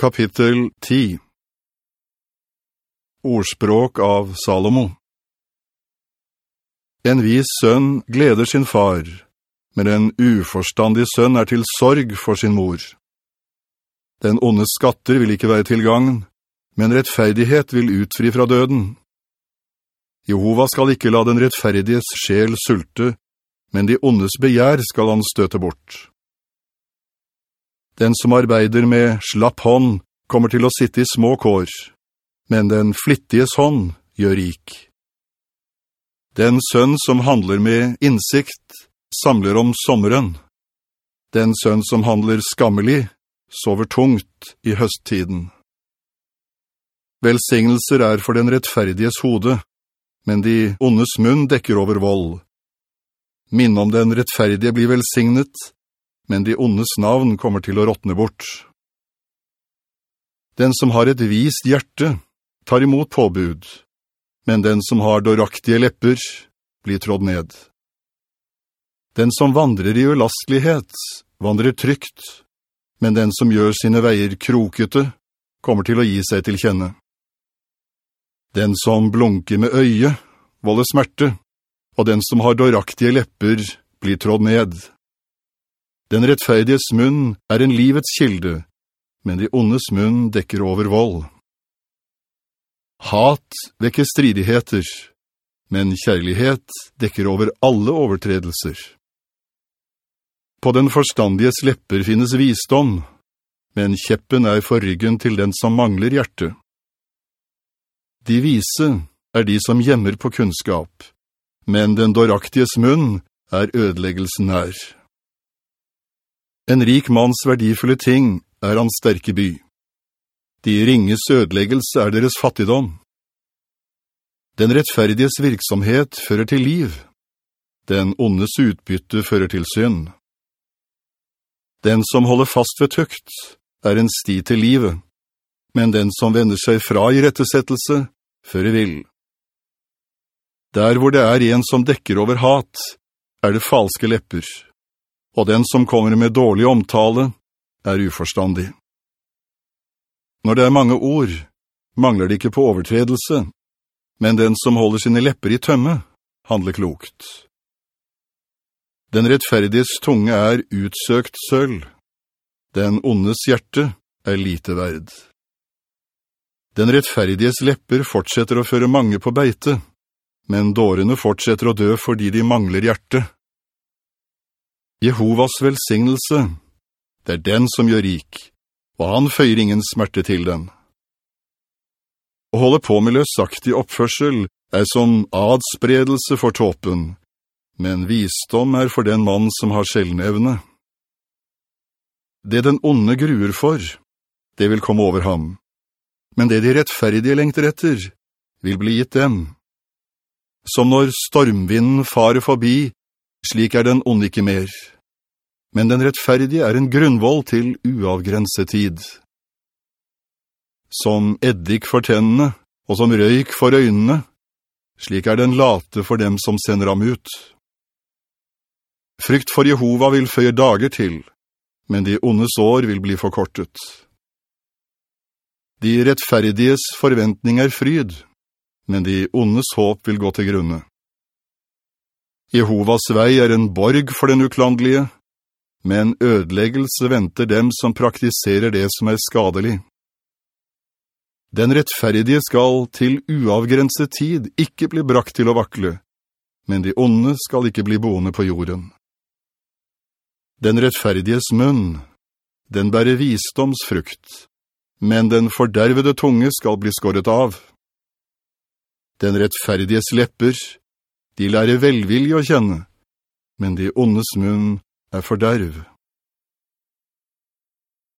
Kapittel 10 Ordspråk av Salomo En vis sønn gleder sin far, men en uforstandig sønn er til sorg for sin mor. Den onde skatter vil ikke være til gang, men rettferdighet vil utfri fra døden. Jehova skal ikke la den rettferdiges sjel sulte, men de ondes begjær skal han støte bort. Den som arbeider med slapp hånd kommer til å sitte i små kår, men den flittiges hånd gjør rik. Den sønn som handler med innsikt samler om sommeren. Den sønn som handler skammelig sover tungt i høsttiden. Velsignelser er for den rettferdiges hode, men de ondes munn dekker over vold. Minn om den rettferdige blir velsignet, men de ondes navn kommer til å råtne bort. Den som har et vist hjerte, tar imot påbud, men den som har dåraktige lepper, blir trådd ned. Den som vandrer i ulastlighet, vandrer trygt, men den som gjør sine veier krokete, kommer til å gi seg til kjenne. Den som blunker med øye, volder smerte, og den som har dåraktige lepper, blir trådd ned. Den rettferdiges munn er en livets kilde, men de ondes munn dekker over vold. Hat vekker stridigheter, men kjærlighet dekker over alle overtredelser. På den forstandiges lepper finnes visdom, men kjeppen er for ryggen til den som mangler hjerte. De vise er de som gjemmer på kunnskap, men den dåraktiges munn er ødeleggelsen her. En rik manns verdifulle ting er hans sterke by. De ringes ødeleggelse er deres fattigdom. Den rettferdiges virksomhet fører til liv. Den ondes utbytte fører til synd. Den som holder fast ved tøkt, er en sti til livet, men den som vender seg fra i rettesettelse fører vill. Der hvor det er en som dekker over hat, er det falske lepper og den som kommer med dårlig omtale er uforstandig. Når det er mange ord, mangler det ikke på overtredelse, men den som holder sine lepper i tømme, handler klokt. Den rettferdiges tunge er utsøkt sølv. Den ondes hjerte er lite verd. Den rettferdiges lepper fortsetter å føre mange på beite, men dårene fortsetter å dø fordi de mangler hjerte. Jehovas velsignelse, det er den som gjør rik, og han føyer ingen smerte til den. Å holde på med løsaktig oppførsel er som adspredelse for tåpen, men visdom er for den mann som har sjelnevne. Det den onde gruer for, det vil komme over ham, men det de rettferdige lengter etter, vil bli gitt dem. Som når stormvinden farer forbi, slik er den ond ikke mer. Men den rettferdige er en grunnvoll til uavgrenset tid. Som eddik for tennene, og som røyk for øynene, slik er den late for dem som sender ham ut. Frykt for Jehova vil føye dager til, men de ondes år vil bli forkortet. De rettferdiges forventning er fryd, men de ondes håp vil gå til grunne. Jehovas vei er en borg for den uklandelige, men ødeleggelse venter dem som praktiserer det som er skadelig. Den rettferdige skal til uavgrenset tid ikke bli brakt til å vakle, men de onde skal ikke bli boende på jorden. Den rettferdiges munn, den bærer visdomsfrukt, men den fordervede tunge skal bli skåret av. Den rettferdiges lepper, de lærer velvilje å kjenne, men de ondes munn er forderv.